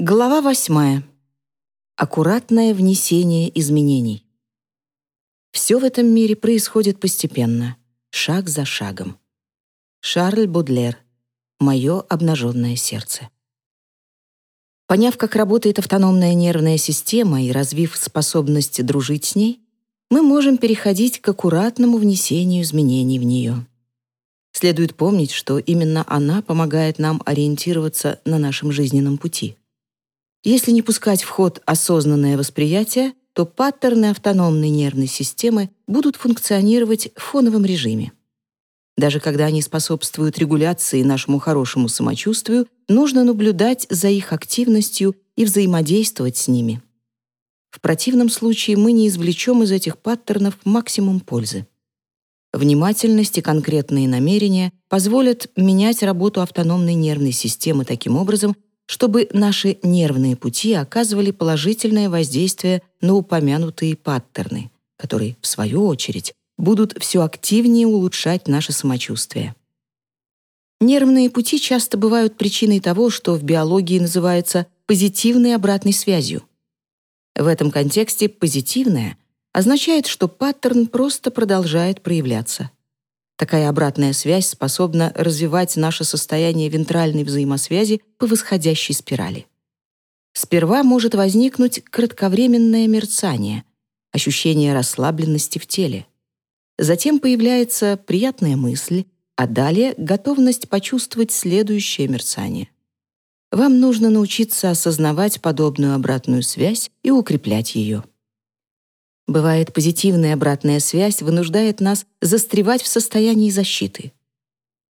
Глава восьмая. Аккуратное внесение изменений. Все в этом мире происходит постепенно, шаг за шагом. Шарль Бодлер. Мое обнаженное сердце. Поняв, как работает автономная нервная система и развив способность дружить с ней, мы можем переходить к аккуратному внесению изменений в нее. Следует помнить, что именно она помогает нам ориентироваться на нашем жизненном пути. Если не пускать в ход осознанное восприятие, то паттерны автономной нервной системы будут функционировать в фоновом режиме. Даже когда они способствуют регуляции нашему хорошему самочувствию, нужно наблюдать за их активностью и взаимодействовать с ними. В противном случае мы не извлечем из этих паттернов максимум пользы. Внимательность и конкретные намерения позволят менять работу автономной нервной системы таким образом, чтобы наши нервные пути оказывали положительное воздействие на упомянутые паттерны, которые, в свою очередь, будут все активнее улучшать наше самочувствие. Нервные пути часто бывают причиной того, что в биологии называется позитивной обратной связью. В этом контексте позитивная означает, что паттерн просто продолжает проявляться. Такая обратная связь способна развивать наше состояние вентральной взаимосвязи по восходящей спирали. Сперва может возникнуть кратковременное мерцание, ощущение расслабленности в теле. Затем появляется приятная мысль, а далее готовность почувствовать следующее мерцание. Вам нужно научиться осознавать подобную обратную связь и укреплять ее. Бывает, позитивная обратная связь вынуждает нас застревать в состоянии защиты.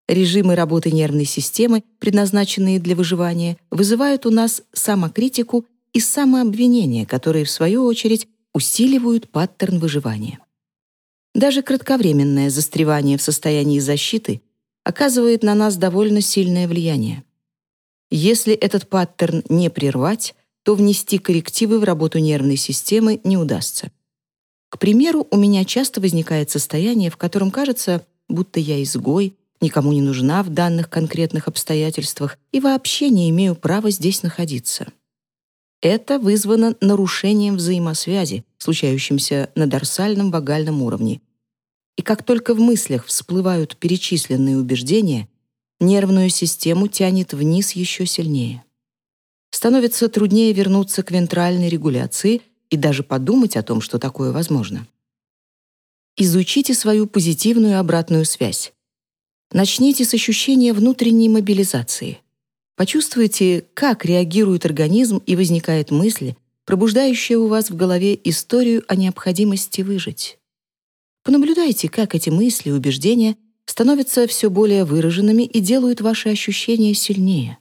Режимы работы нервной системы, предназначенные для выживания, вызывают у нас самокритику и самообвинение, которые, в свою очередь, усиливают паттерн выживания. Даже кратковременное застревание в состоянии защиты оказывает на нас довольно сильное влияние. Если этот паттерн не прервать, то внести коррективы в работу нервной системы не удастся. К примеру, у меня часто возникает состояние, в котором кажется, будто я изгой, никому не нужна в данных конкретных обстоятельствах и вообще не имею права здесь находиться. Это вызвано нарушением взаимосвязи, случающимся на дорсальном вагальном уровне. И как только в мыслях всплывают перечисленные убеждения, нервную систему тянет вниз еще сильнее. Становится труднее вернуться к вентральной регуляции и даже подумать о том, что такое возможно. Изучите свою позитивную обратную связь. Начните с ощущения внутренней мобилизации. Почувствуйте, как реагирует организм и возникает мысль, пробуждающая у вас в голове историю о необходимости выжить. Понаблюдайте, как эти мысли и убеждения становятся все более выраженными и делают ваши ощущения сильнее.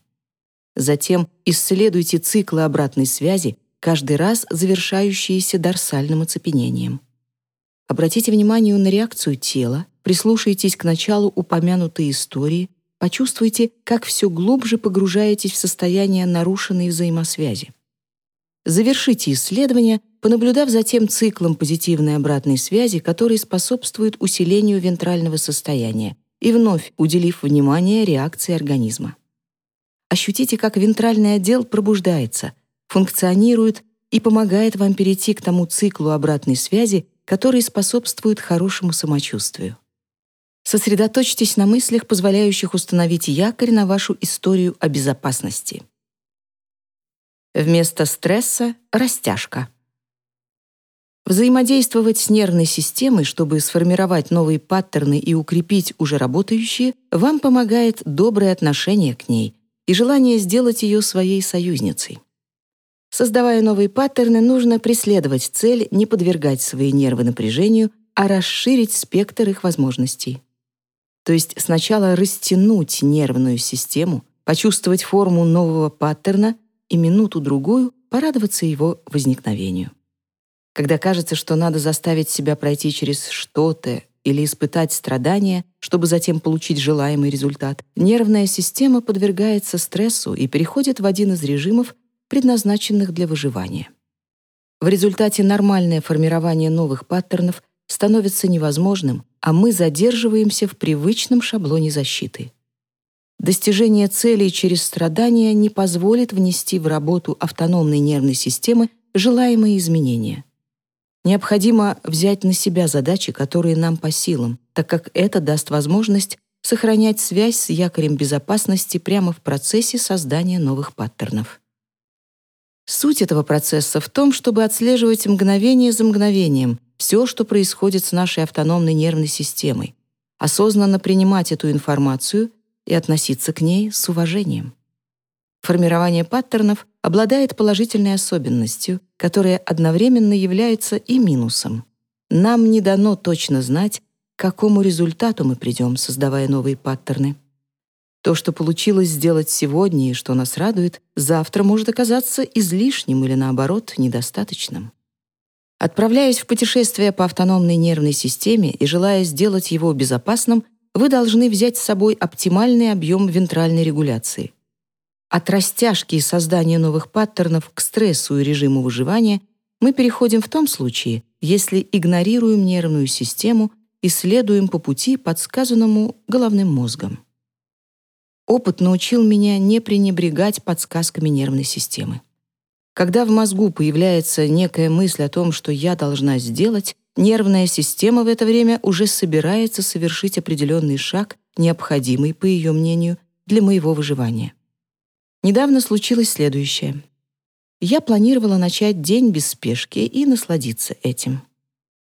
Затем исследуйте циклы обратной связи, каждый раз завершающиеся дорсальным оцепенением. Обратите внимание на реакцию тела, прислушайтесь к началу упомянутой истории, почувствуйте, как все глубже погружаетесь в состояние нарушенной взаимосвязи. Завершите исследование, понаблюдав за тем циклом позитивной обратной связи, который способствует усилению вентрального состояния, и вновь уделив внимание реакции организма. Ощутите, как вентральный отдел пробуждается — функционирует и помогает вам перейти к тому циклу обратной связи, который способствует хорошему самочувствию. Сосредоточьтесь на мыслях, позволяющих установить якорь на вашу историю о безопасности. Вместо стресса — растяжка. Взаимодействовать с нервной системой, чтобы сформировать новые паттерны и укрепить уже работающие, вам помогает доброе отношение к ней и желание сделать ее своей союзницей. Создавая новые паттерны, нужно преследовать цель не подвергать свои нервы напряжению, а расширить спектр их возможностей. То есть сначала растянуть нервную систему, почувствовать форму нового паттерна и минуту-другую порадоваться его возникновению. Когда кажется, что надо заставить себя пройти через что-то или испытать страдания, чтобы затем получить желаемый результат, нервная система подвергается стрессу и переходит в один из режимов, предназначенных для выживания. В результате нормальное формирование новых паттернов становится невозможным, а мы задерживаемся в привычном шаблоне защиты. достижение целей через страдания не позволит внести в работу автономной нервной системы желаемые изменения. Необходимо взять на себя задачи, которые нам по силам, так как это даст возможность сохранять связь с якорем безопасности прямо в процессе создания новых паттернов. Суть этого процесса в том, чтобы отслеживать мгновение за мгновением все, что происходит с нашей автономной нервной системой, осознанно принимать эту информацию и относиться к ней с уважением. Формирование паттернов обладает положительной особенностью, которая одновременно является и минусом. Нам не дано точно знать, к какому результату мы придем, создавая новые паттерны. То, что получилось сделать сегодня и что нас радует, завтра может оказаться излишним или, наоборот, недостаточным. Отправляясь в путешествие по автономной нервной системе и желая сделать его безопасным, вы должны взять с собой оптимальный объем вентральной регуляции. От растяжки и создания новых паттернов к стрессу и режиму выживания мы переходим в том случае, если игнорируем нервную систему и следуем по пути, подсказанному головным мозгом. Опыт научил меня не пренебрегать подсказками нервной системы. Когда в мозгу появляется некая мысль о том, что я должна сделать, нервная система в это время уже собирается совершить определенный шаг, необходимый, по ее мнению, для моего выживания. Недавно случилось следующее. Я планировала начать день без спешки и насладиться этим.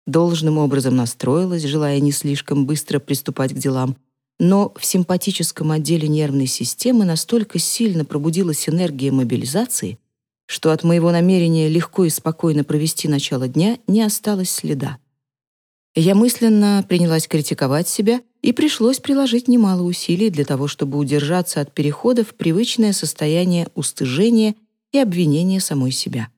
Должным образом настроилась, желая не слишком быстро приступать к делам, но в симпатическом отделе нервной системы настолько сильно пробудилась энергия мобилизации, что от моего намерения легко и спокойно провести начало дня не осталось следа. Я мысленно принялась критиковать себя, и пришлось приложить немало усилий для того, чтобы удержаться от перехода в привычное состояние устыжения и обвинения самой себя.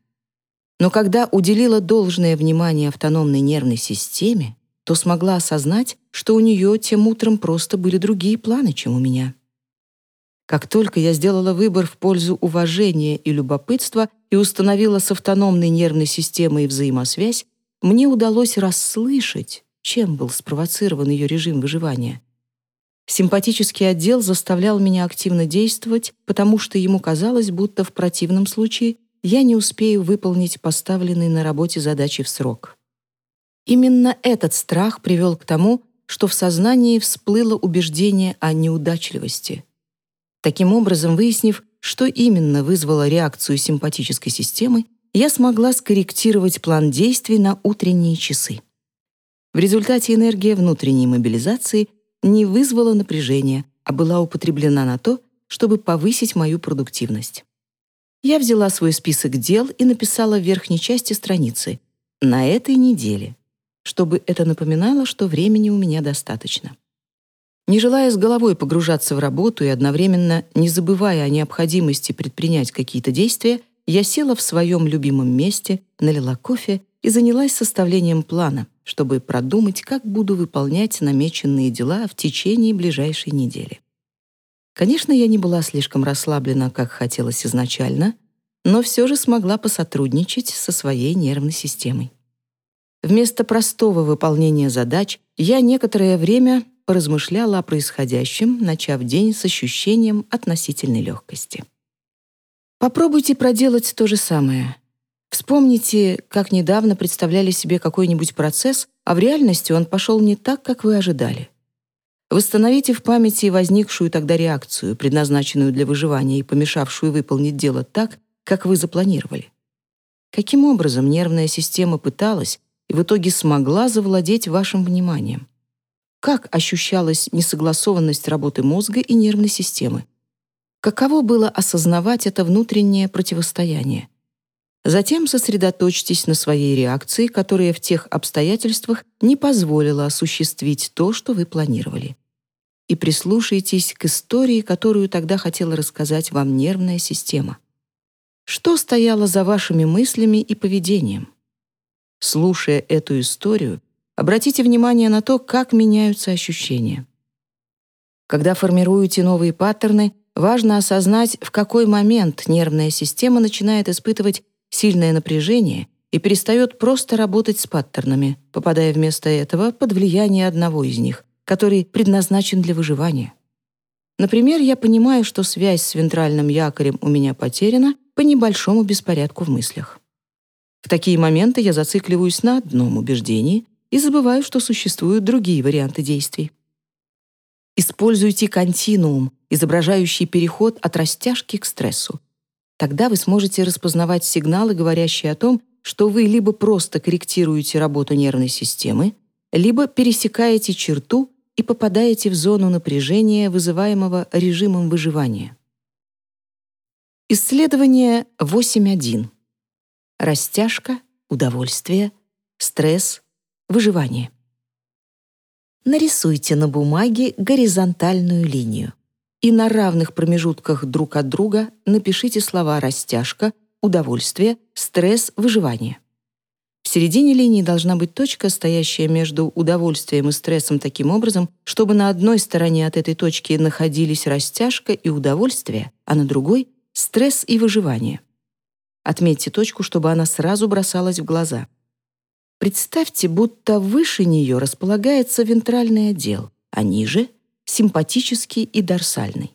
Но когда уделила должное внимание автономной нервной системе, то смогла осознать, что у нее тем утром просто были другие планы, чем у меня. Как только я сделала выбор в пользу уважения и любопытства и установила с автономной нервной системой взаимосвязь, мне удалось расслышать, чем был спровоцирован ее режим выживания. Симпатический отдел заставлял меня активно действовать, потому что ему казалось, будто в противном случае я не успею выполнить поставленные на работе задачи в срок. Именно этот страх привел к тому, что в сознании всплыло убеждение о неудачливости — Таким образом, выяснив, что именно вызвало реакцию симпатической системы, я смогла скорректировать план действий на утренние часы. В результате энергия внутренней мобилизации не вызвала напряжения, а была употреблена на то, чтобы повысить мою продуктивность. Я взяла свой список дел и написала в верхней части страницы «на этой неделе», чтобы это напоминало, что времени у меня достаточно. Не желая с головой погружаться в работу и одновременно не забывая о необходимости предпринять какие-то действия, я села в своем любимом месте, налила кофе и занялась составлением плана, чтобы продумать, как буду выполнять намеченные дела в течение ближайшей недели. Конечно, я не была слишком расслаблена, как хотелось изначально, но все же смогла посотрудничать со своей нервной системой. Вместо простого выполнения задач я некоторое время поразмышляла о происходящем, начав день с ощущением относительной легкости. Попробуйте проделать то же самое. Вспомните, как недавно представляли себе какой-нибудь процесс, а в реальности он пошел не так, как вы ожидали. Восстановите в памяти возникшую тогда реакцию, предназначенную для выживания и помешавшую выполнить дело так, как вы запланировали. Каким образом нервная система пыталась и в итоге смогла завладеть вашим вниманием? Как ощущалась несогласованность работы мозга и нервной системы? Каково было осознавать это внутреннее противостояние? Затем сосредоточьтесь на своей реакции, которая в тех обстоятельствах не позволила осуществить то, что вы планировали. И прислушайтесь к истории, которую тогда хотела рассказать вам нервная система. Что стояло за вашими мыслями и поведением? Слушая эту историю, Обратите внимание на то, как меняются ощущения. Когда формируете новые паттерны, важно осознать, в какой момент нервная система начинает испытывать сильное напряжение и перестает просто работать с паттернами, попадая вместо этого под влияние одного из них, который предназначен для выживания. Например, я понимаю, что связь с вентральным якорем у меня потеряна по небольшому беспорядку в мыслях. В такие моменты я зацикливаюсь на одном убеждении и забываю, что существуют другие варианты действий. Используйте континуум, изображающий переход от растяжки к стрессу. Тогда вы сможете распознавать сигналы, говорящие о том, что вы либо просто корректируете работу нервной системы, либо пересекаете черту и попадаете в зону напряжения, вызываемого режимом выживания. Исследование 8.1. Растяжка, удовольствие, стресс, выживание. Нарисуйте на бумаге горизонтальную линию и на равных промежутках друг от друга напишите слова «растяжка», «удовольствие», «стресс», «выживание». В середине линии должна быть точка, стоящая между удовольствием и стрессом таким образом, чтобы на одной стороне от этой точки находились растяжка и удовольствие, а на другой — стресс и выживание. Отметьте точку, чтобы она сразу бросалась в глаза. Представьте, будто выше нее располагается вентральный отдел, а ниже — симпатический и дорсальный.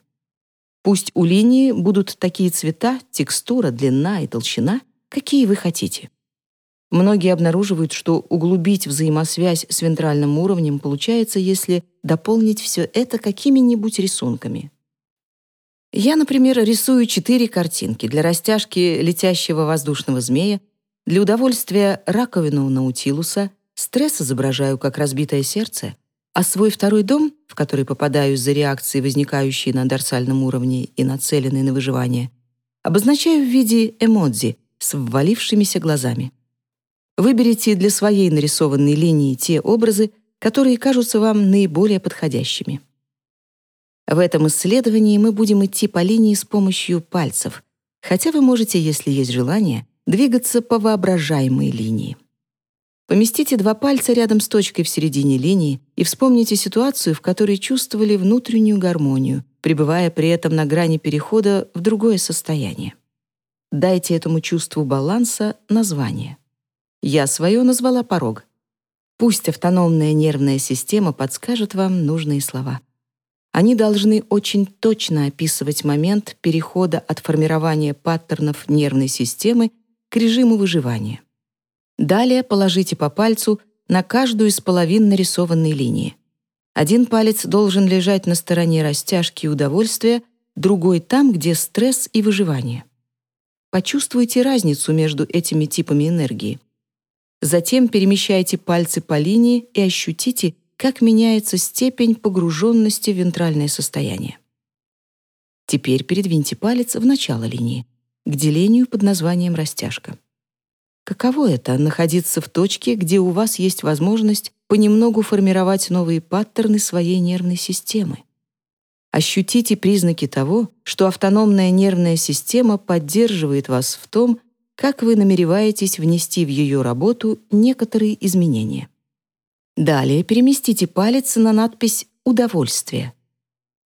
Пусть у линии будут такие цвета, текстура, длина и толщина, какие вы хотите. Многие обнаруживают, что углубить взаимосвязь с вентральным уровнем получается, если дополнить все это какими-нибудь рисунками. Я, например, рисую четыре картинки для растяжки летящего воздушного змея, для удовольствия раковину наутилуса, стресс изображаю как разбитое сердце, а свой второй дом, в который попадаю из-за реакции, возникающей на дорсальном уровне и нацеленной на выживание, обозначаю в виде эмодзи с ввалившимися глазами. Выберите для своей нарисованной линии те образы, которые кажутся вам наиболее подходящими. В этом исследовании мы будем идти по линии с помощью пальцев, хотя вы можете, если есть желание, двигаться по воображаемой линии. Поместите два пальца рядом с точкой в середине линии и вспомните ситуацию, в которой чувствовали внутреннюю гармонию, пребывая при этом на грани перехода в другое состояние. Дайте этому чувству баланса название. Я свое назвала порог. Пусть автономная нервная система подскажет вам нужные слова. Они должны очень точно описывать момент перехода от формирования паттернов нервной системы к режиму выживания. Далее положите по пальцу на каждую из половин нарисованной линии. Один палец должен лежать на стороне растяжки и удовольствия, другой там, где стресс и выживание. Почувствуйте разницу между этими типами энергии. Затем перемещайте пальцы по линии и ощутите, как меняется степень погруженности в вентральное состояние. Теперь передвиньте палец в начало линии к делению под названием растяжка. Каково это — находиться в точке, где у вас есть возможность понемногу формировать новые паттерны своей нервной системы? Ощутите признаки того, что автономная нервная система поддерживает вас в том, как вы намереваетесь внести в ее работу некоторые изменения. Далее переместите палец на надпись «Удовольствие».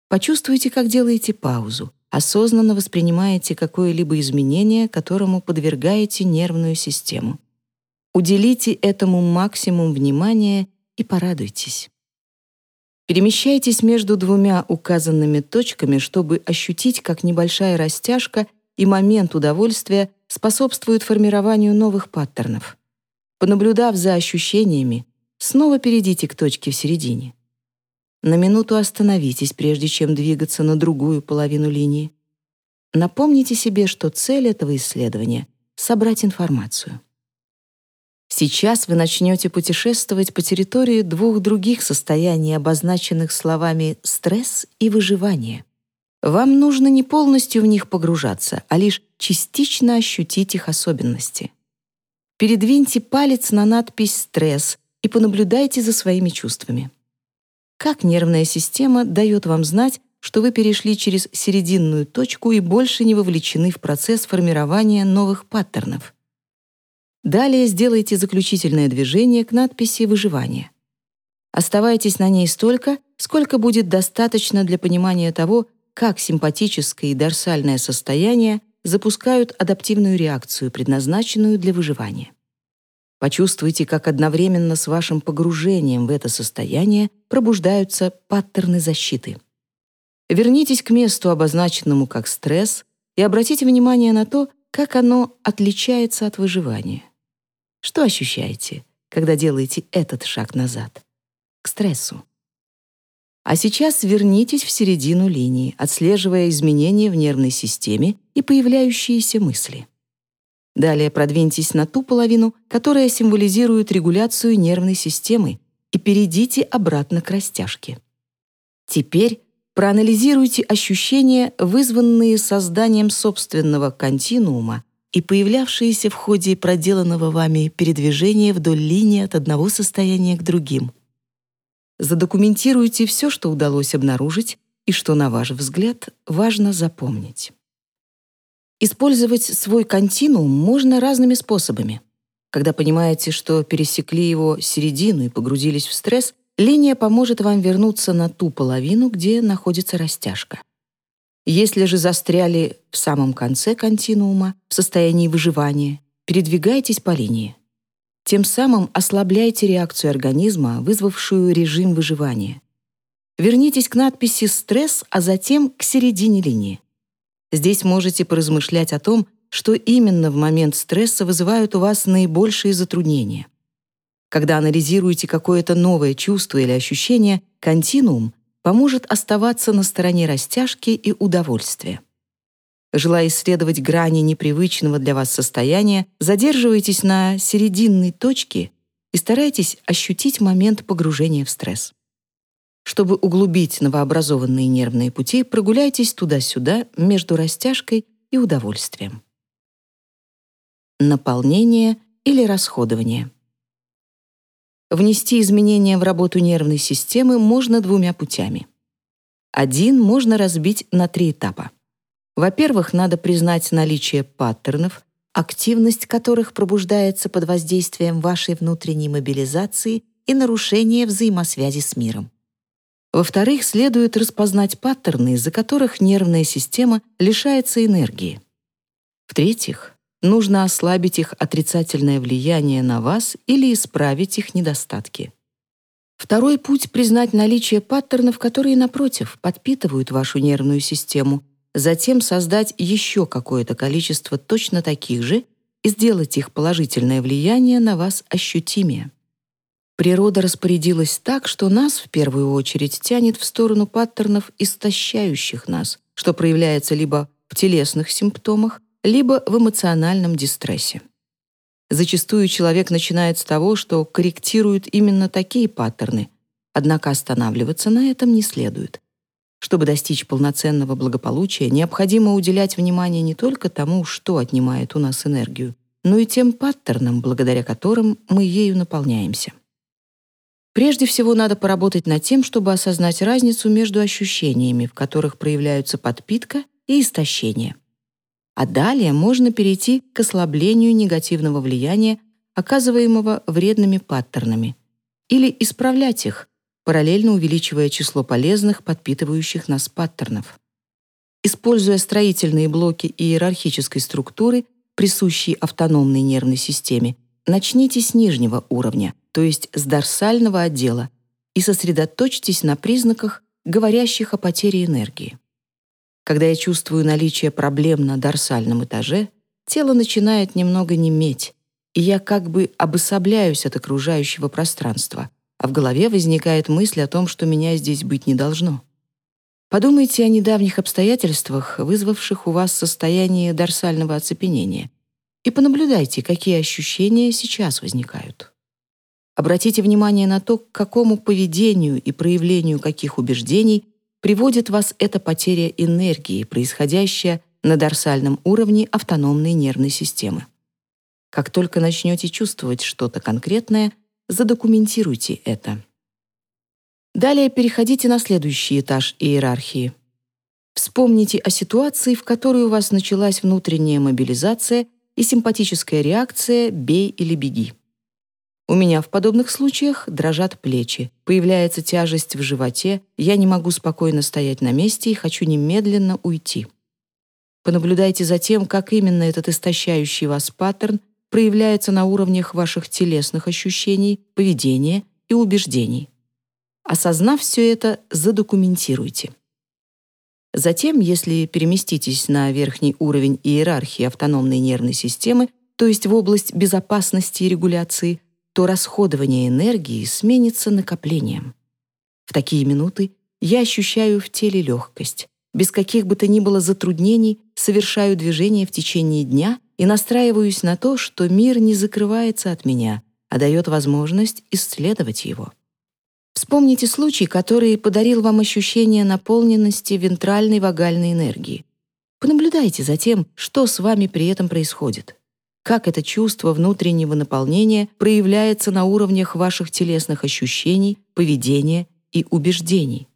Почувствуйте, как делаете паузу, осознанно воспринимаете какое-либо изменение, которому подвергаете нервную систему. Уделите этому максимум внимания и порадуйтесь. Перемещайтесь между двумя указанными точками, чтобы ощутить, как небольшая растяжка и момент удовольствия способствуют формированию новых паттернов. Понаблюдав за ощущениями, снова перейдите к точке в середине. На минуту остановитесь, прежде чем двигаться на другую половину линии. Напомните себе, что цель этого исследования — собрать информацию. Сейчас вы начнете путешествовать по территории двух других состояний, обозначенных словами «стресс» и «выживание». Вам нужно не полностью в них погружаться, а лишь частично ощутить их особенности. Передвиньте палец на надпись «стресс» и понаблюдайте за своими чувствами. Как нервная система дает вам знать, что вы перешли через серединную точку и больше не вовлечены в процесс формирования новых паттернов. Далее сделайте заключительное движение к надписи «Выживание». Оставайтесь на ней столько, сколько будет достаточно для понимания того, как симпатическое и дорсальное состояние запускают адаптивную реакцию, предназначенную для выживания. Почувствуйте, как одновременно с вашим погружением в это состояние пробуждаются паттерны защиты. Вернитесь к месту, обозначенному как стресс, и обратите внимание на то, как оно отличается от выживания. Что ощущаете, когда делаете этот шаг назад? К стрессу. А сейчас вернитесь в середину линии, отслеживая изменения в нервной системе и появляющиеся мысли. Далее продвиньтесь на ту половину, которая символизирует регуляцию нервной системы, и перейдите обратно к растяжке. Теперь проанализируйте ощущения, вызванные созданием собственного континуума и появлявшиеся в ходе проделанного вами передвижения вдоль линии от одного состояния к другим. Задокументируйте все, что удалось обнаружить и что, на ваш взгляд, важно запомнить. Использовать свой континуум можно разными способами. Когда понимаете, что пересекли его середину и погрузились в стресс, линия поможет вам вернуться на ту половину, где находится растяжка. Если же застряли в самом конце континуума, в состоянии выживания, передвигайтесь по линии. Тем самым ослабляйте реакцию организма, вызвавшую режим выживания. Вернитесь к надписи «стресс», а затем к середине линии. Здесь можете поразмышлять о том, что именно в момент стресса вызывают у вас наибольшие затруднения. Когда анализируете какое-то новое чувство или ощущение, континуум поможет оставаться на стороне растяжки и удовольствия. Желая исследовать грани непривычного для вас состояния, задерживайтесь на серединной точке и старайтесь ощутить момент погружения в стресс. Чтобы углубить новообразованные нервные пути, прогуляйтесь туда-сюда между растяжкой и удовольствием. Наполнение или расходование. Внести изменения в работу нервной системы можно двумя путями. Один можно разбить на три этапа. Во-первых, надо признать наличие паттернов, активность которых пробуждается под воздействием вашей внутренней мобилизации и нарушения взаимосвязи с миром. Во-вторых, следует распознать паттерны, из-за которых нервная система лишается энергии. В-третьих, нужно ослабить их отрицательное влияние на вас или исправить их недостатки. Второй путь — признать наличие паттернов, которые, напротив, подпитывают вашу нервную систему, затем создать еще какое-то количество точно таких же и сделать их положительное влияние на вас ощутимее. Природа распорядилась так, что нас в первую очередь тянет в сторону паттернов, истощающих нас, что проявляется либо в телесных симптомах, либо в эмоциональном дистрессе. Зачастую человек начинает с того, что корректирует именно такие паттерны, однако останавливаться на этом не следует. Чтобы достичь полноценного благополучия, необходимо уделять внимание не только тому, что отнимает у нас энергию, но и тем паттернам, благодаря которым мы ею наполняемся. Прежде всего надо поработать над тем, чтобы осознать разницу между ощущениями, в которых проявляются подпитка и истощение. А далее можно перейти к ослаблению негативного влияния, оказываемого вредными паттернами, или исправлять их, параллельно увеличивая число полезных, подпитывающих нас паттернов. Используя строительные блоки иерархической структуры, присущие автономной нервной системе, начните с нижнего уровня — то есть с дорсального отдела, и сосредоточьтесь на признаках, говорящих о потере энергии. Когда я чувствую наличие проблем на дорсальном этаже, тело начинает немного неметь, и я как бы обособляюсь от окружающего пространства, а в голове возникает мысль о том, что меня здесь быть не должно. Подумайте о недавних обстоятельствах, вызвавших у вас состояние дорсального оцепенения, и понаблюдайте, какие ощущения сейчас возникают. Обратите внимание на то, к какому поведению и проявлению каких убеждений приводит вас эта потеря энергии, происходящая на дорсальном уровне автономной нервной системы. Как только начнете чувствовать что-то конкретное, задокументируйте это. Далее переходите на следующий этаж иерархии. Вспомните о ситуации, в которой у вас началась внутренняя мобилизация и симпатическая реакция «бей или беги». У меня в подобных случаях дрожат плечи, появляется тяжесть в животе, я не могу спокойно стоять на месте и хочу немедленно уйти. Понаблюдайте за тем, как именно этот истощающий вас паттерн проявляется на уровнях ваших телесных ощущений, поведения и убеждений. Осознав все это, задокументируйте. Затем, если переместитесь на верхний уровень иерархии автономной нервной системы, то есть в область безопасности и регуляции, то расходование энергии сменится накоплением. В такие минуты я ощущаю в теле легкость, без каких бы то ни было затруднений совершаю движение в течение дня и настраиваюсь на то, что мир не закрывается от меня, а дает возможность исследовать его. Вспомните случай, который подарил вам ощущение наполненности вентральной вагальной энергии. Понаблюдайте за тем, что с вами при этом происходит. Как это чувство внутреннего наполнения проявляется на уровнях ваших телесных ощущений, поведения и убеждений.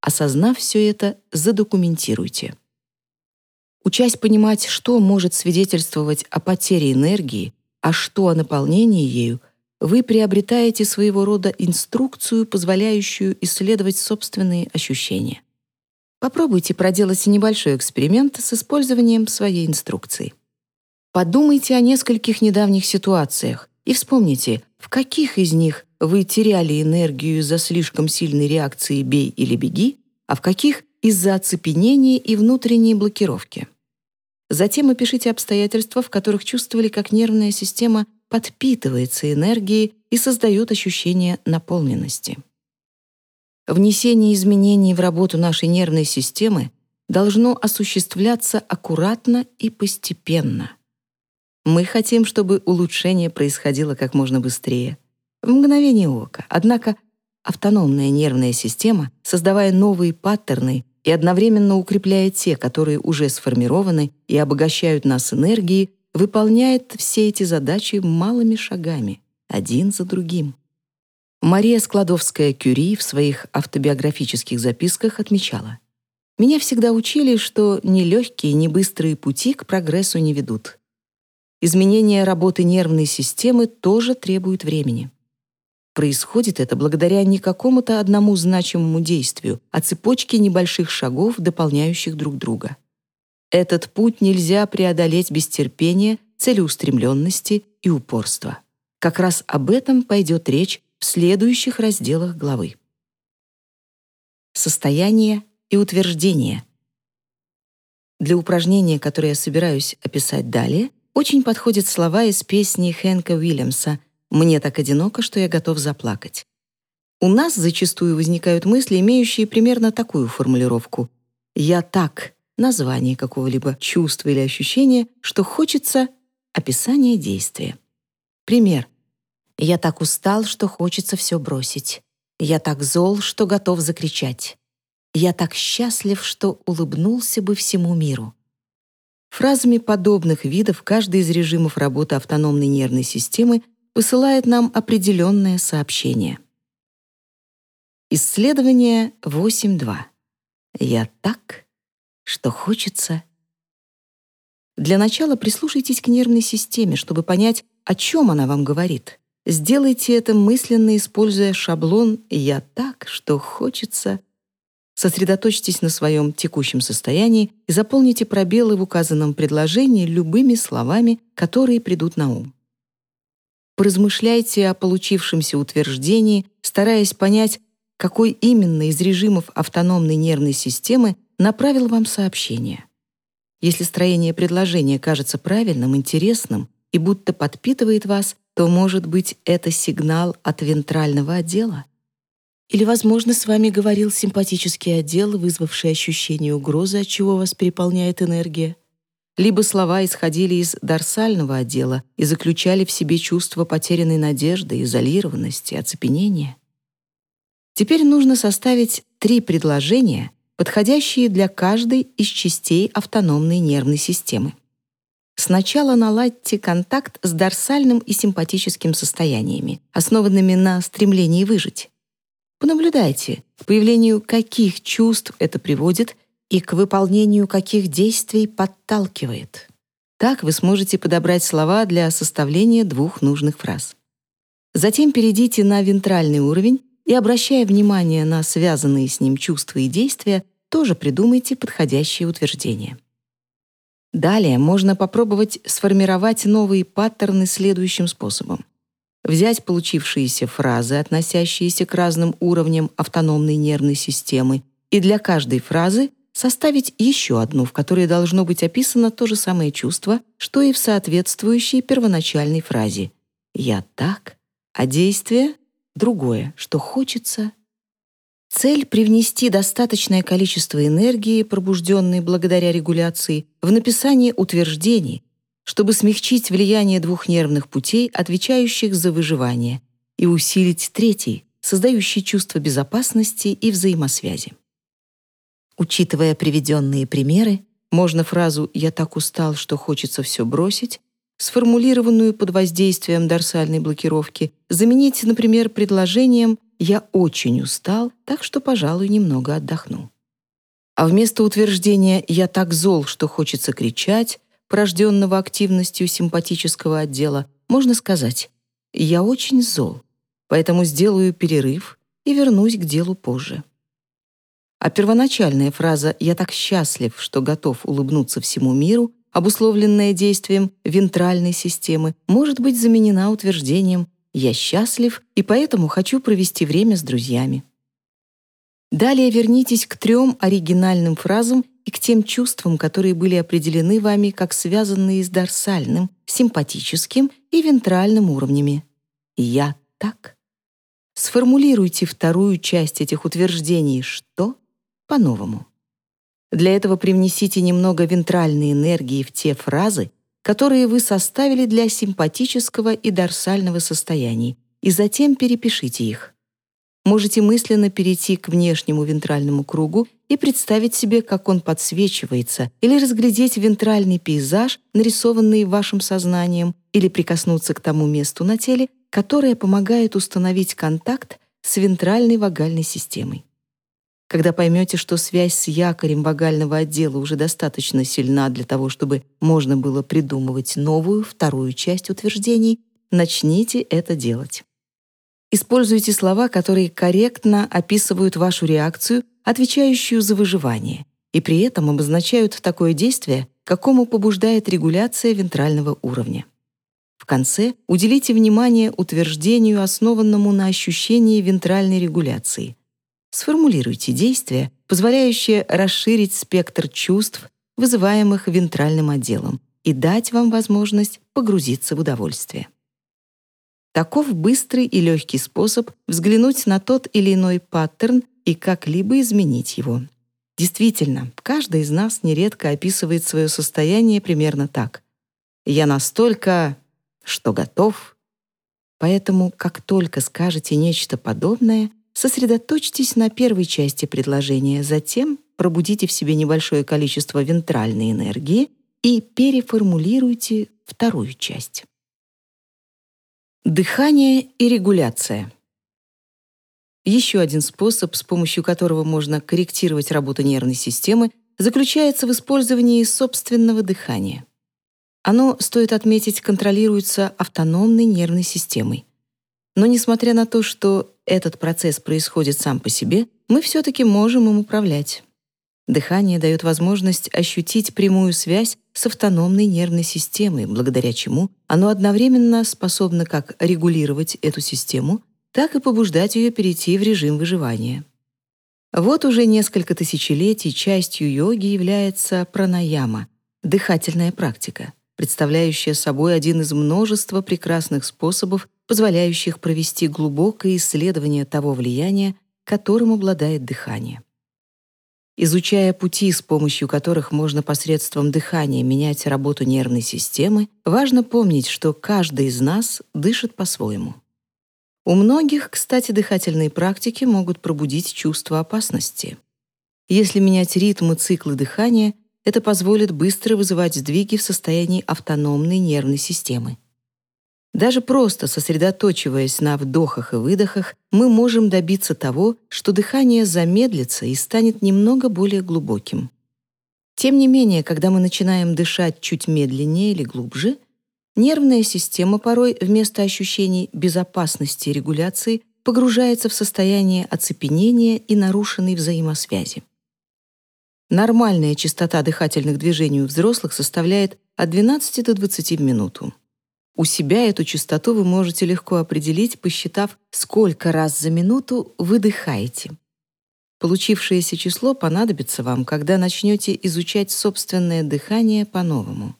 Осознав все это, задокументируйте. Учась понимать, что может свидетельствовать о потере энергии, а что о наполнении ею, вы приобретаете своего рода инструкцию, позволяющую исследовать собственные ощущения. Попробуйте проделать небольшой эксперимент с использованием своей инструкции. Подумайте о нескольких недавних ситуациях и вспомните, в каких из них вы теряли энергию из-за слишком сильной реакции «бей» или «беги», а в каких — из-за оцепенения и внутренней блокировки. Затем опишите обстоятельства, в которых чувствовали, как нервная система подпитывается энергией и создает ощущение наполненности. Внесение изменений в работу нашей нервной системы должно осуществляться аккуратно и постепенно. Мы хотим, чтобы улучшение происходило как можно быстрее, в мгновение ока. Однако автономная нервная система, создавая новые паттерны и одновременно укрепляя те, которые уже сформированы и обогащают нас энергией, выполняет все эти задачи малыми шагами, один за другим. Мария Складовская-Кюри в своих автобиографических записках отмечала, «Меня всегда учили, что ни легкие, ни быстрые пути к прогрессу не ведут. Изменение работы нервной системы тоже требует времени. Происходит это благодаря не какому-то одному значимому действию, а цепочке небольших шагов, дополняющих друг друга. Этот путь нельзя преодолеть без терпения, целеустремленности и упорства. Как раз об этом пойдет речь в следующих разделах главы. Состояние и утверждение. Для упражнения, которое я собираюсь описать далее, очень подходят слова из песни Хэнка Уильямса «Мне так одиноко, что я готов заплакать». У нас зачастую возникают мысли, имеющие примерно такую формулировку «Я так» — название какого-либо чувства или ощущения, что хочется описание действия. Пример. «Я так устал, что хочется все бросить. Я так зол, что готов закричать. Я так счастлив, что улыбнулся бы всему миру». Фразами подобных видов каждый из режимов работы автономной нервной системы посылает нам определенное сообщение. Исследование 8.2. Я так, что хочется. Для начала прислушайтесь к нервной системе, чтобы понять, о чем она вам говорит. Сделайте это мысленно, используя шаблон «я так, что хочется». Сосредоточьтесь на своем текущем состоянии и заполните пробелы в указанном предложении любыми словами, которые придут на ум. Поразмышляйте о получившемся утверждении, стараясь понять, какой именно из режимов автономной нервной системы направил вам сообщение. Если строение предложения кажется правильным, интересным и будто подпитывает вас, то, может быть, это сигнал от вентрального отдела? Или, возможно, с вами говорил симпатический отдел, вызвавший ощущение угрозы, от чего вас переполняет энергия? либо слова исходили из дорсального отдела и заключали в себе чувство потерянной надежды, изолированности, оцепенения. Теперь нужно составить три предложения, подходящие для каждой из частей автономной нервной системы. Сначала наладьте контакт с дорсальным и симпатическим состояниями, основанными на стремлении выжить. Понаблюдайте, к появлению каких чувств это приводит и к выполнению каких действий подталкивает. Так вы сможете подобрать слова для составления двух нужных фраз. Затем перейдите на вентральный уровень и, обращая внимание на связанные с ним чувства и действия, тоже придумайте подходящее утверждение. Далее можно попробовать сформировать новые паттерны следующим способом. Взять получившиеся фразы, относящиеся к разным уровням автономной нервной системы, и для каждой фразы составить еще одну, в которой должно быть описано то же самое чувство, что и в соответствующей первоначальной фразе «я так», а действие — другое, что хочется. Цель — привнести достаточное количество энергии, пробужденной благодаря регуляции, в написание утверждений, чтобы смягчить влияние двух нервных путей, отвечающих за выживание, и усилить третий, создающий чувство безопасности и взаимосвязи. Учитывая приведенные примеры, можно фразу «я так устал, что хочется все бросить», сформулированную под воздействием дорсальной блокировки, заменить, например, предложением «я очень устал, так что, пожалуй, немного отдохну». А вместо утверждения «я так зол, что хочется кричать», порожденного активностью симпатического отдела, можно сказать «я очень зол, поэтому сделаю перерыв и вернусь к делу позже». А первоначальная фраза «я так счастлив, что готов улыбнуться всему миру», обусловленная действием вентральной системы, может быть заменена утверждением «я счастлив и поэтому хочу провести время с друзьями». Далее вернитесь к трем оригинальным фразам и к тем чувствам, которые были определены вами как связанные с дорсальным, симпатическим и вентральным уровнями. «Я так». Сформулируйте вторую часть этих утверждений «что» по-новому. Для этого привнесите немного вентральной энергии в те фразы, которые вы составили для симпатического и дорсального состояний, и затем перепишите их. Можете мысленно перейти к внешнему вентральному кругу и представить себе, как он подсвечивается, или разглядеть вентральный пейзаж, нарисованный вашим сознанием, или прикоснуться к тому месту на теле, которое помогает установить контакт с вентральной вагальной системой. Когда поймете, что связь с якорем вагального отдела уже достаточно сильна для того, чтобы можно было придумывать новую, вторую часть утверждений, начните это делать. Используйте слова, которые корректно описывают вашу реакцию, отвечающую за выживание, и при этом обозначают такое действие, какому побуждает регуляция вентрального уровня. В конце уделите внимание утверждению, основанному на ощущении вентральной регуляции, Сформулируйте действие, позволяющее расширить спектр чувств, вызываемых вентральным отделом, и дать вам возможность погрузиться в удовольствие. Таков быстрый и легкий способ взглянуть на тот или иной паттерн и как-либо изменить его. Действительно, каждый из нас нередко описывает свое состояние примерно так. «Я настолько, что готов». Поэтому, как только скажете нечто подобное, Сосредоточьтесь на первой части предложения, затем пробудите в себе небольшое количество вентральной энергии и переформулируйте вторую часть. Дыхание и регуляция. Еще один способ, с помощью которого можно корректировать работу нервной системы, заключается в использовании собственного дыхания. Оно, стоит отметить, контролируется автономной нервной системой. Но несмотря на то, что этот процесс происходит сам по себе, мы все-таки можем им управлять. Дыхание дает возможность ощутить прямую связь с автономной нервной системой, благодаря чему оно одновременно способно как регулировать эту систему, так и побуждать ее перейти в режим выживания. Вот уже несколько тысячелетий частью йоги является пранаяма — дыхательная практика, представляющая собой один из множества прекрасных способов позволяющих провести глубокое исследование того влияния, которым обладает дыхание. Изучая пути, с помощью которых можно посредством дыхания менять работу нервной системы, важно помнить, что каждый из нас дышит по-своему. У многих, кстати, дыхательные практики могут пробудить чувство опасности. Если менять ритмы циклы дыхания, это позволит быстро вызывать сдвиги в состоянии автономной нервной системы. Даже просто сосредоточиваясь на вдохах и выдохах, мы можем добиться того, что дыхание замедлится и станет немного более глубоким. Тем не менее, когда мы начинаем дышать чуть медленнее или глубже, нервная система порой вместо ощущений безопасности и регуляции погружается в состояние оцепенения и нарушенной взаимосвязи. Нормальная частота дыхательных движений у взрослых составляет от 12 до 20 в минуту. У себя эту частоту вы можете легко определить, посчитав, сколько раз за минуту вы дыхаете. Получившееся число понадобится вам, когда начнете изучать собственное дыхание по-новому.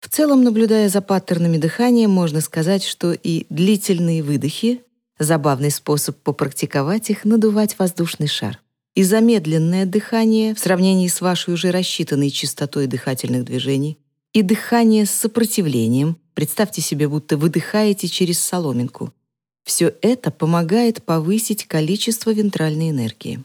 В целом, наблюдая за паттернами дыхания, можно сказать, что и длительные выдохи — забавный способ попрактиковать их, надувать воздушный шар. И замедленное дыхание в сравнении с вашей уже рассчитанной частотой дыхательных движений, и дыхание с сопротивлением, представьте себе, будто выдыхаете через соломинку. Все это помогает повысить количество вентральной энергии.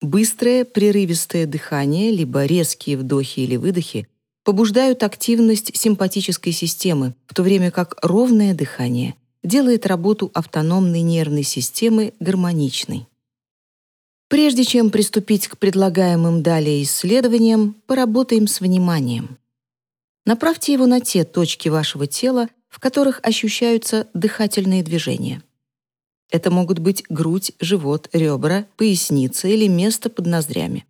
Быстрое, прерывистое дыхание, либо резкие вдохи или выдохи побуждают активность симпатической системы, в то время как ровное дыхание делает работу автономной нервной системы гармоничной. Прежде чем приступить к предлагаемым далее исследованиям, поработаем с вниманием. Направьте его на те точки вашего тела, в которых ощущаются дыхательные движения. Это могут быть грудь, живот, ребра, поясница или место под ноздрями.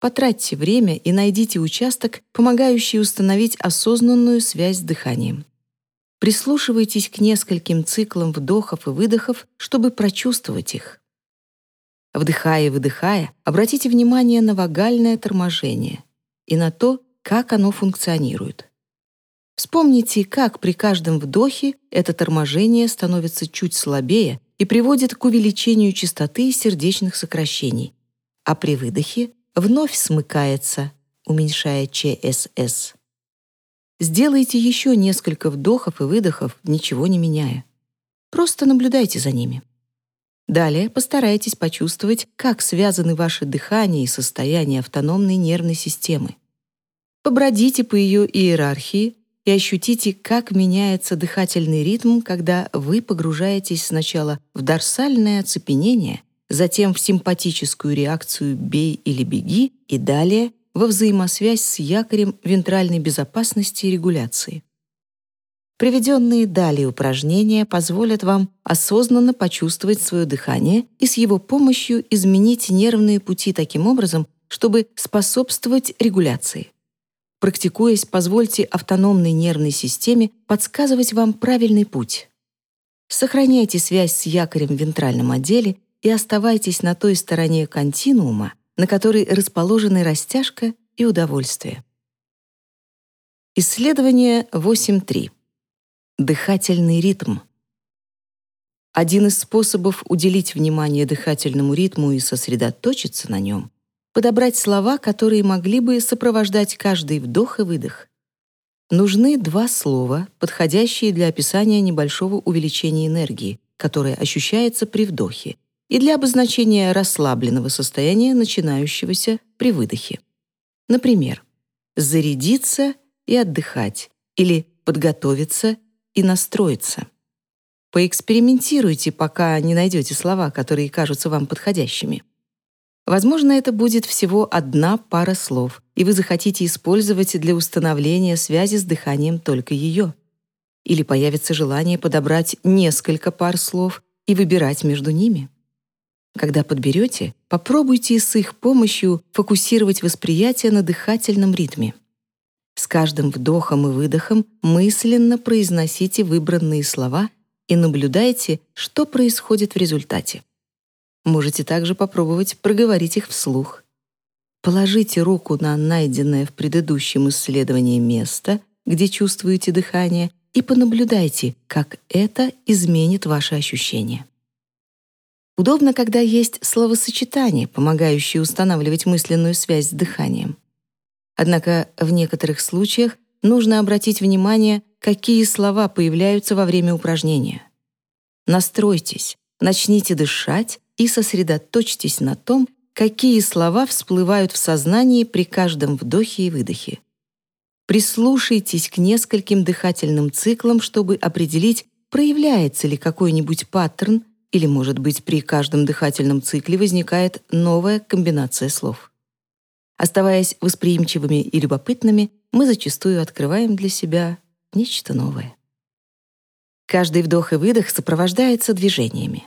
Потратьте время и найдите участок, помогающий установить осознанную связь с дыханием. Прислушивайтесь к нескольким циклам вдохов и выдохов, чтобы прочувствовать их. Вдыхая и выдыхая, обратите внимание на вагальное торможение и на то, как оно функционирует. Вспомните, как при каждом вдохе это торможение становится чуть слабее и приводит к увеличению частоты сердечных сокращений, а при выдохе вновь смыкается, уменьшая ЧСС. Сделайте еще несколько вдохов и выдохов, ничего не меняя. Просто наблюдайте за ними. Далее постарайтесь почувствовать, как связаны ваше дыхание и состояние автономной нервной системы. Побродите по ее иерархии и ощутите, как меняется дыхательный ритм, когда вы погружаетесь сначала в дорсальное оцепенение, затем в симпатическую реакцию «бей или беги» и далее во взаимосвязь с якорем вентральной безопасности и регуляции. Приведенные далее упражнения позволят вам осознанно почувствовать свое дыхание и с его помощью изменить нервные пути таким образом, чтобы способствовать регуляции. Практикуясь, позвольте автономной нервной системе подсказывать вам правильный путь. Сохраняйте связь с якорем в вентральном отделе и оставайтесь на той стороне континуума, на которой расположены растяжка и удовольствие. Исследование 8.3. Дыхательный ритм. Один из способов уделить внимание дыхательному ритму и сосредоточиться на нем подобрать слова, которые могли бы сопровождать каждый вдох и выдох. Нужны два слова, подходящие для описания небольшого увеличения энергии, которое ощущается при вдохе, и для обозначения расслабленного состояния, начинающегося при выдохе. Например, «зарядиться» и «отдыхать» или «подготовиться» и «настроиться». Поэкспериментируйте, пока не найдете слова, которые кажутся вам подходящими. Возможно, это будет всего одна пара слов, и вы захотите использовать для установления связи с дыханием только ее. Или появится желание подобрать несколько пар слов и выбирать между ними. Когда подберете, попробуйте с их помощью фокусировать восприятие на дыхательном ритме. С каждым вдохом и выдохом мысленно произносите выбранные слова и наблюдайте, что происходит в результате. Можете также попробовать проговорить их вслух. Положите руку на найденное в предыдущем исследовании место, где чувствуете дыхание, и понаблюдайте, как это изменит ваши ощущения. Удобно, когда есть словосочетания, помогающие устанавливать мысленную связь с дыханием. Однако в некоторых случаях нужно обратить внимание, какие слова появляются во время упражнения. Настройтесь, начните дышать и сосредоточьтесь на том, какие слова всплывают в сознании при каждом вдохе и выдохе. Прислушайтесь к нескольким дыхательным циклам, чтобы определить, проявляется ли какой-нибудь паттерн или, может быть, при каждом дыхательном цикле возникает новая комбинация слов. Оставаясь восприимчивыми и любопытными, мы зачастую открываем для себя нечто новое. Каждый вдох и выдох сопровождается движениями.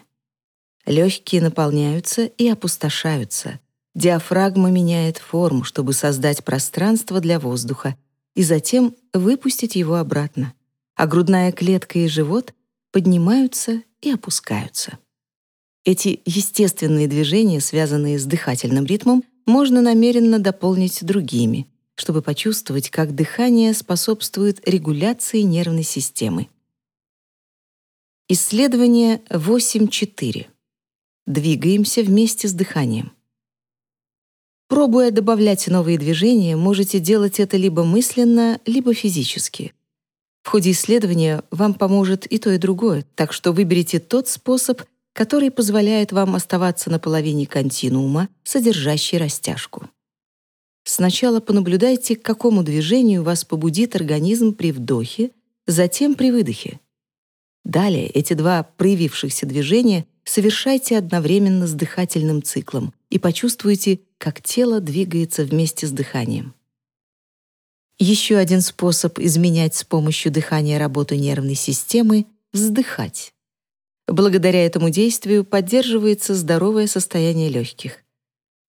Легкие наполняются и опустошаются. Диафрагма меняет форму, чтобы создать пространство для воздуха, и затем выпустить его обратно. А грудная клетка и живот поднимаются и опускаются. Эти естественные движения, связанные с дыхательным ритмом, можно намеренно дополнить другими, чтобы почувствовать, как дыхание способствует регуляции нервной системы. Исследование 8.4. Двигаемся вместе с дыханием. Пробуя добавлять новые движения, можете делать это либо мысленно, либо физически. В ходе исследования вам поможет и то, и другое, так что выберите тот способ, который позволяет вам оставаться на половине континуума, содержащей растяжку. Сначала понаблюдайте, к какому движению вас побудит организм при вдохе, затем при выдохе. Далее эти два проявившихся движения совершайте одновременно с дыхательным циклом и почувствуйте, как тело двигается вместе с дыханием. Еще один способ изменять с помощью дыхания работу нервной системы — вздыхать. Благодаря этому действию поддерживается здоровое состояние легких.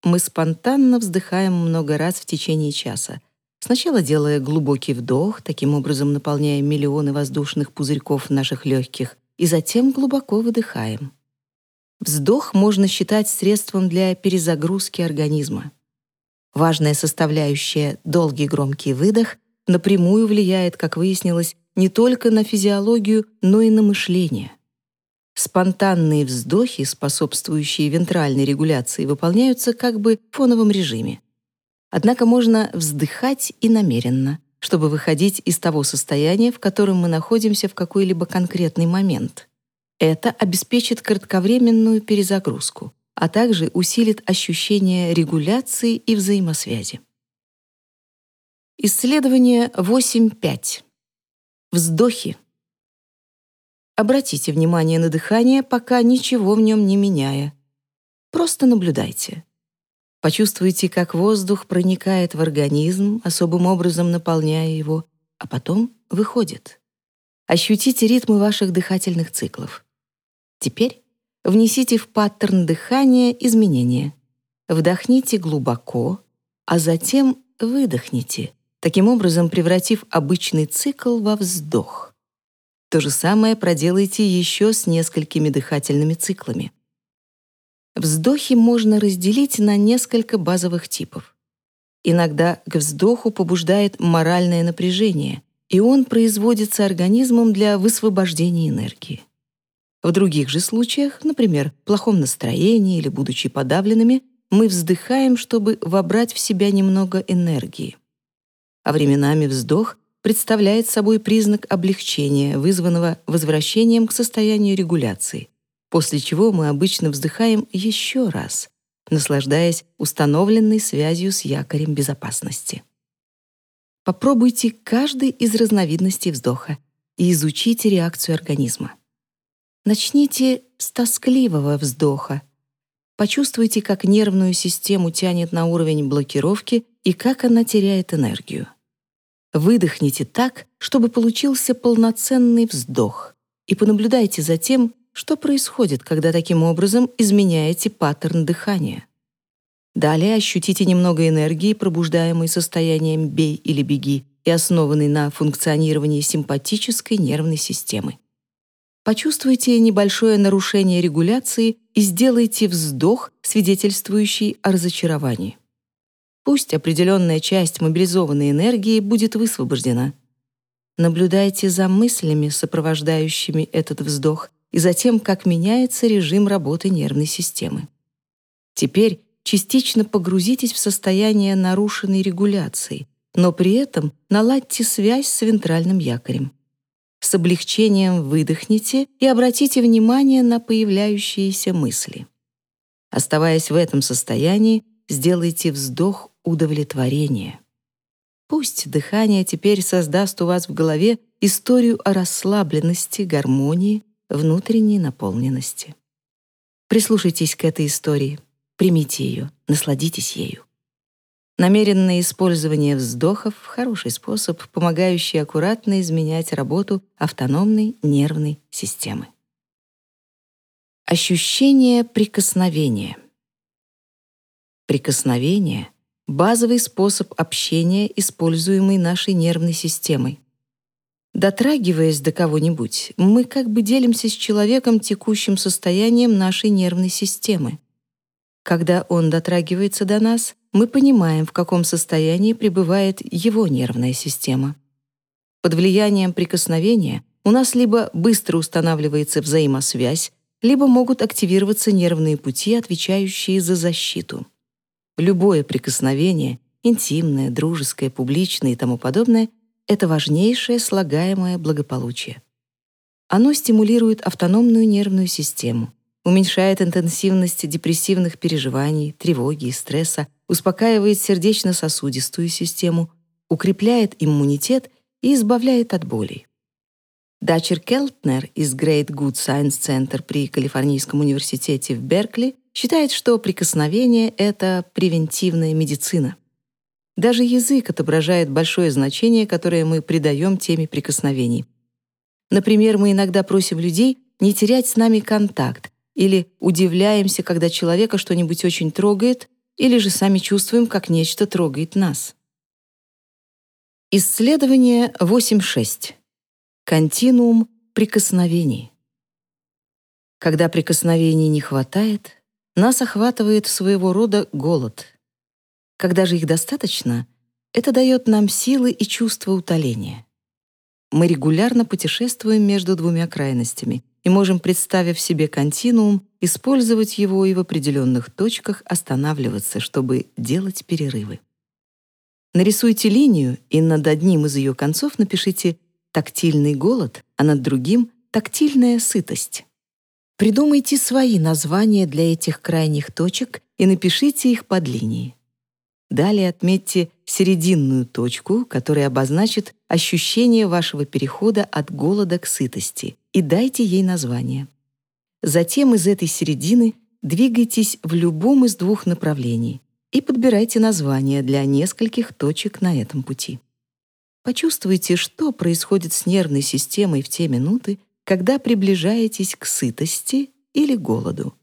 Мы спонтанно вздыхаем много раз в течение часа, сначала делая глубокий вдох, таким образом наполняя миллионы воздушных пузырьков наших легких, и затем глубоко выдыхаем. Вздох можно считать средством для перезагрузки организма. Важная составляющая долгий громкий выдох напрямую влияет, как выяснилось, не только на физиологию, но и на мышление. Спонтанные вздохи, способствующие вентральной регуляции, выполняются как бы в фоновом режиме. Однако можно вздыхать и намеренно, чтобы выходить из того состояния, в котором мы находимся в какой-либо конкретный момент. Это обеспечит кратковременную перезагрузку, а также усилит ощущение регуляции и взаимосвязи. Исследование 8.5. Вздохи. Обратите внимание на дыхание, пока ничего в нем не меняя. Просто наблюдайте. Почувствуйте, как воздух проникает в организм, особым образом наполняя его, а потом выходит. Ощутите ритмы ваших дыхательных циклов. Теперь внесите в паттерн дыхания изменения. Вдохните глубоко, а затем выдохните, таким образом превратив обычный цикл во вздох. То же самое проделайте еще с несколькими дыхательными циклами. Вздохи можно разделить на несколько базовых типов. Иногда к вздоху побуждает моральное напряжение, и он производится организмом для высвобождения энергии. В других же случаях, например, в плохом настроении или будучи подавленными, мы вздыхаем, чтобы вобрать в себя немного энергии. А временами вздох представляет собой признак облегчения, вызванного возвращением к состоянию регуляции, после чего мы обычно вздыхаем еще раз, наслаждаясь установленной связью с якорем безопасности. Попробуйте каждый из разновидностей вздоха и изучите реакцию организма. Начните с тоскливого вздоха. Почувствуйте, как нервную систему тянет на уровень блокировки и как она теряет энергию. Выдохните так, чтобы получился полноценный вздох, и понаблюдайте за тем, что происходит, когда таким образом изменяете паттерн дыхания. Далее ощутите немного энергии, пробуждаемой состоянием «бей или беги» и основанной на функционировании симпатической нервной системы. Почувствуйте небольшое нарушение регуляции и сделайте вздох, свидетельствующий о разочаровании. Пусть определенная часть мобилизованной энергии будет высвобождена. Наблюдайте за мыслями, сопровождающими этот вздох, и за тем, как меняется режим работы нервной системы. Теперь частично погрузитесь в состояние нарушенной регуляции, но при этом наладьте связь с вентральным якорем. С облегчением выдохните и обратите внимание на появляющиеся мысли. Оставаясь в этом состоянии, сделайте вздох удовлетворения. Пусть дыхание теперь создаст у вас в голове историю о расслабленности, гармонии, внутренней наполненности. Прислушайтесь к этой истории, примите ее, насладитесь ею. Намеренное использование вздохов — хороший способ, помогающий аккуратно изменять работу автономной нервной системы. Ощущение прикосновения. Прикосновение — базовый способ общения, используемый нашей нервной системой. Дотрагиваясь до кого-нибудь, мы как бы делимся с человеком текущим состоянием нашей нервной системы. Когда он дотрагивается до нас, мы понимаем, в каком состоянии пребывает его нервная система. Под влиянием прикосновения у нас либо быстро устанавливается взаимосвязь, либо могут активироваться нервные пути, отвечающие за защиту. Любое прикосновение, интимное, дружеское, публичное и тому подобное — это важнейшее слагаемое благополучие. Оно стимулирует автономную нервную систему, уменьшает интенсивность депрессивных переживаний, тревоги и стресса, успокаивает сердечно-сосудистую систему, укрепляет иммунитет и избавляет от болей. Дачер Келтнер из Great Good Science Center при Калифорнийском университете в Беркли считает, что прикосновение — это превентивная медицина. Даже язык отображает большое значение, которое мы придаем теме прикосновений. Например, мы иногда просим людей не терять с нами контакт или удивляемся, когда человека что-нибудь очень трогает, или же сами чувствуем, как нечто трогает нас. Исследование 8.6. Континуум прикосновений. Когда прикосновений не хватает, нас охватывает своего рода голод — когда же их достаточно, это дает нам силы и чувство утоления. Мы регулярно путешествуем между двумя крайностями и можем, представив себе континуум, использовать его и в определенных точках останавливаться, чтобы делать перерывы. Нарисуйте линию и над одним из ее концов напишите «тактильный голод», а над другим «тактильная сытость». Придумайте свои названия для этих крайних точек и напишите их под линией. Далее отметьте серединную точку, которая обозначит ощущение вашего перехода от голода к сытости, и дайте ей название. Затем из этой середины двигайтесь в любом из двух направлений и подбирайте названия для нескольких точек на этом пути. Почувствуйте, что происходит с нервной системой в те минуты, когда приближаетесь к сытости или голоду.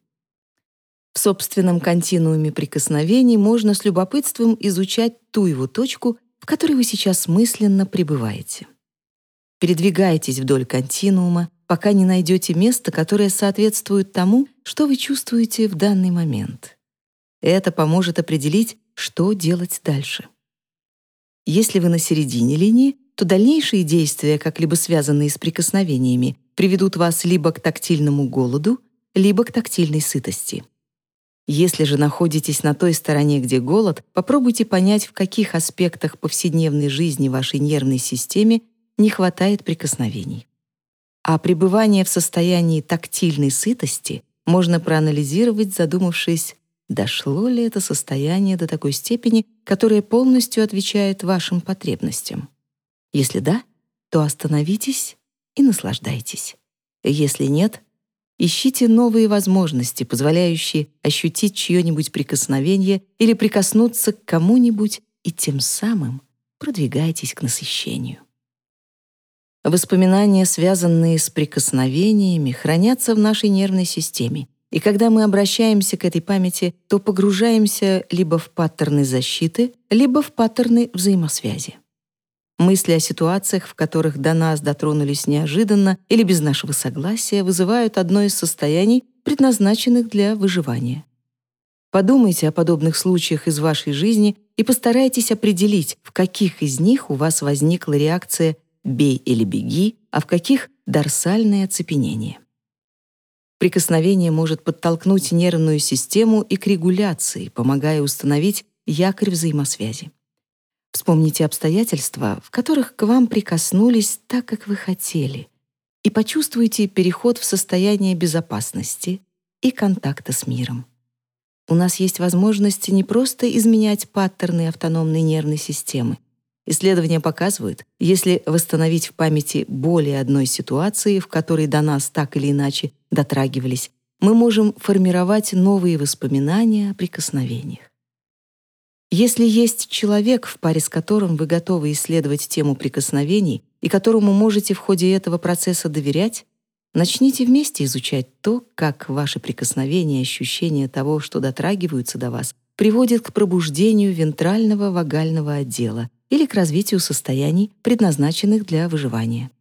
В собственном континууме прикосновений можно с любопытством изучать ту его точку, в которой вы сейчас мысленно пребываете. Передвигайтесь вдоль континуума, пока не найдете место, которое соответствует тому, что вы чувствуете в данный момент. Это поможет определить, что делать дальше. Если вы на середине линии, то дальнейшие действия, как-либо связанные с прикосновениями, приведут вас либо к тактильному голоду, либо к тактильной сытости. Если же находитесь на той стороне, где голод, попробуйте понять, в каких аспектах повседневной жизни вашей нервной системе не хватает прикосновений. А пребывание в состоянии тактильной сытости можно проанализировать, задумавшись, дошло ли это состояние до такой степени, которая полностью отвечает вашим потребностям. Если да, то остановитесь и наслаждайтесь. Если нет, Ищите новые возможности, позволяющие ощутить чье-нибудь прикосновение или прикоснуться к кому-нибудь, и тем самым продвигайтесь к насыщению. Воспоминания, связанные с прикосновениями, хранятся в нашей нервной системе, и когда мы обращаемся к этой памяти, то погружаемся либо в паттерны защиты, либо в паттерны взаимосвязи. Мысли о ситуациях, в которых до нас дотронулись неожиданно или без нашего согласия, вызывают одно из состояний, предназначенных для выживания. Подумайте о подобных случаях из вашей жизни и постарайтесь определить, в каких из них у вас возникла реакция «бей или беги», а в каких — дорсальное оцепенение. Прикосновение может подтолкнуть нервную систему и к регуляции, помогая установить якорь взаимосвязи. Вспомните обстоятельства, в которых к вам прикоснулись так, как вы хотели, и почувствуйте переход в состояние безопасности и контакта с миром. У нас есть возможность не просто изменять паттерны автономной нервной системы. Исследования показывают, если восстановить в памяти более одной ситуации, в которой до нас так или иначе дотрагивались, мы можем формировать новые воспоминания о прикосновениях. Если есть человек, в паре с которым вы готовы исследовать тему прикосновений и которому можете в ходе этого процесса доверять, начните вместе изучать то, как ваши прикосновения и ощущения того, что дотрагиваются до вас, приводят к пробуждению вентрального вагального отдела или к развитию состояний, предназначенных для выживания.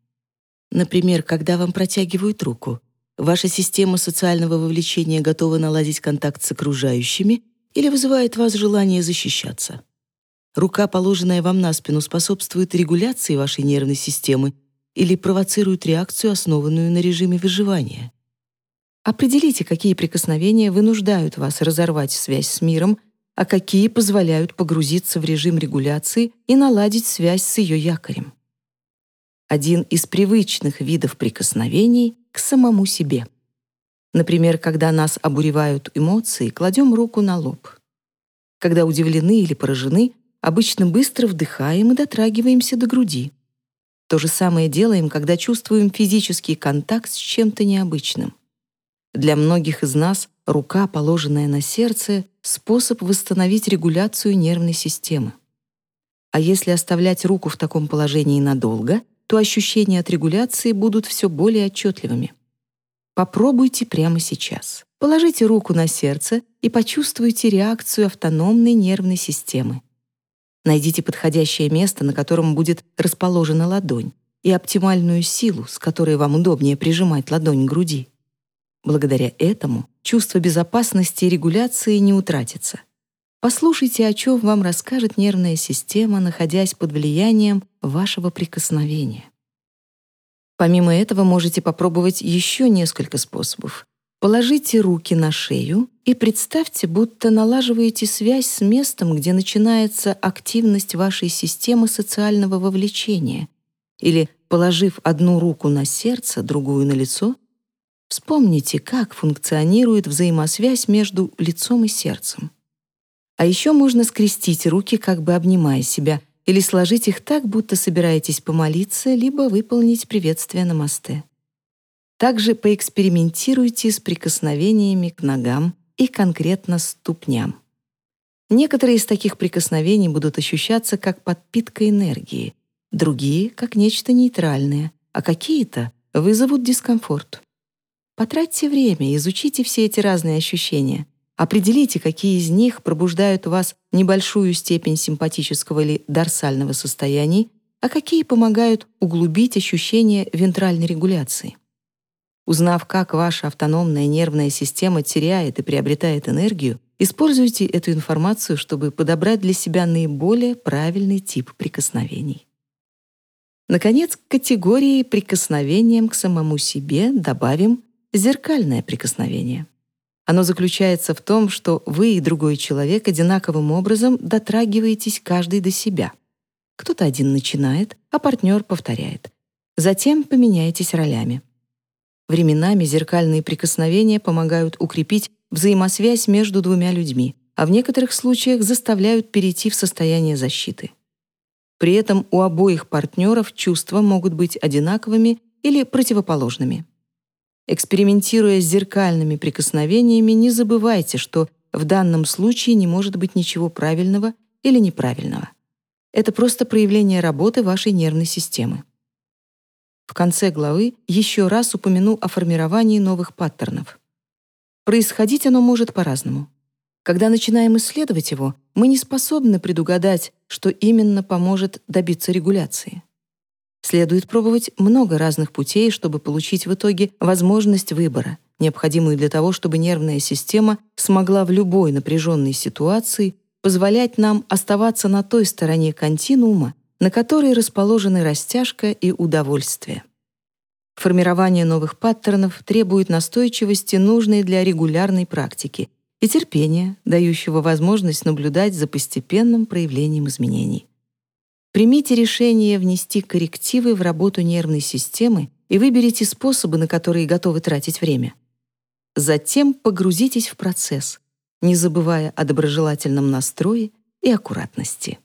Например, когда вам протягивают руку, ваша система социального вовлечения готова наладить контакт с окружающими или вызывает вас желание защищаться. Рука, положенная вам на спину, способствует регуляции вашей нервной системы или провоцирует реакцию, основанную на режиме выживания. Определите, какие прикосновения вынуждают вас разорвать связь с миром, а какие позволяют погрузиться в режим регуляции и наладить связь с ее якорем один из привычных видов прикосновений к самому себе. Например, когда нас обуревают эмоции, кладем руку на лоб. Когда удивлены или поражены, обычно быстро вдыхаем и дотрагиваемся до груди. То же самое делаем, когда чувствуем физический контакт с чем-то необычным. Для многих из нас рука, положенная на сердце, способ восстановить регуляцию нервной системы. А если оставлять руку в таком положении надолго — то ощущения от регуляции будут все более отчетливыми. Попробуйте прямо сейчас. Положите руку на сердце и почувствуйте реакцию автономной нервной системы. Найдите подходящее место, на котором будет расположена ладонь, и оптимальную силу, с которой вам удобнее прижимать ладонь к груди. Благодаря этому чувство безопасности и регуляции не утратится. Послушайте, о чем вам расскажет нервная система, находясь под влиянием вашего прикосновения. Помимо этого можете попробовать еще несколько способов. Положите руки на шею и представьте, будто налаживаете связь с местом, где начинается активность вашей системы социального вовлечения. Или, положив одну руку на сердце, другую на лицо, вспомните, как функционирует взаимосвязь между лицом и сердцем. А еще можно скрестить руки, как бы обнимая себя, или сложить их так, будто собираетесь помолиться, либо выполнить приветствие на мосте. Также поэкспериментируйте с прикосновениями к ногам и конкретно ступням. Некоторые из таких прикосновений будут ощущаться как подпитка энергии, другие — как нечто нейтральное, а какие-то вызовут дискомфорт. Потратьте время, изучите все эти разные ощущения — Определите, какие из них пробуждают у вас небольшую степень симпатического или дорсального состояния, а какие помогают углубить ощущение вентральной регуляции. Узнав, как ваша автономная нервная система теряет и приобретает энергию, используйте эту информацию, чтобы подобрать для себя наиболее правильный тип прикосновений. Наконец, к категории прикосновением к самому себе добавим зеркальное прикосновение. Оно заключается в том, что вы и другой человек одинаковым образом дотрагиваетесь каждый до себя. Кто-то один начинает, а партнер повторяет. Затем поменяетесь ролями. Временами зеркальные прикосновения помогают укрепить взаимосвязь между двумя людьми, а в некоторых случаях заставляют перейти в состояние защиты. При этом у обоих партнеров чувства могут быть одинаковыми или противоположными. Экспериментируя с зеркальными прикосновениями, не забывайте, что в данном случае не может быть ничего правильного или неправильного. Это просто проявление работы вашей нервной системы. В конце главы еще раз упомяну о формировании новых паттернов. Происходить оно может по-разному. Когда начинаем исследовать его, мы не способны предугадать, что именно поможет добиться регуляции. Следует пробовать много разных путей, чтобы получить в итоге возможность выбора, необходимую для того, чтобы нервная система смогла в любой напряженной ситуации позволять нам оставаться на той стороне континуума, на которой расположены растяжка и удовольствие. Формирование новых паттернов требует настойчивости, нужной для регулярной практики, и терпения, дающего возможность наблюдать за постепенным проявлением изменений. Примите решение внести коррективы в работу нервной системы и выберите способы, на которые готовы тратить время. Затем погрузитесь в процесс, не забывая о доброжелательном настрое и аккуратности.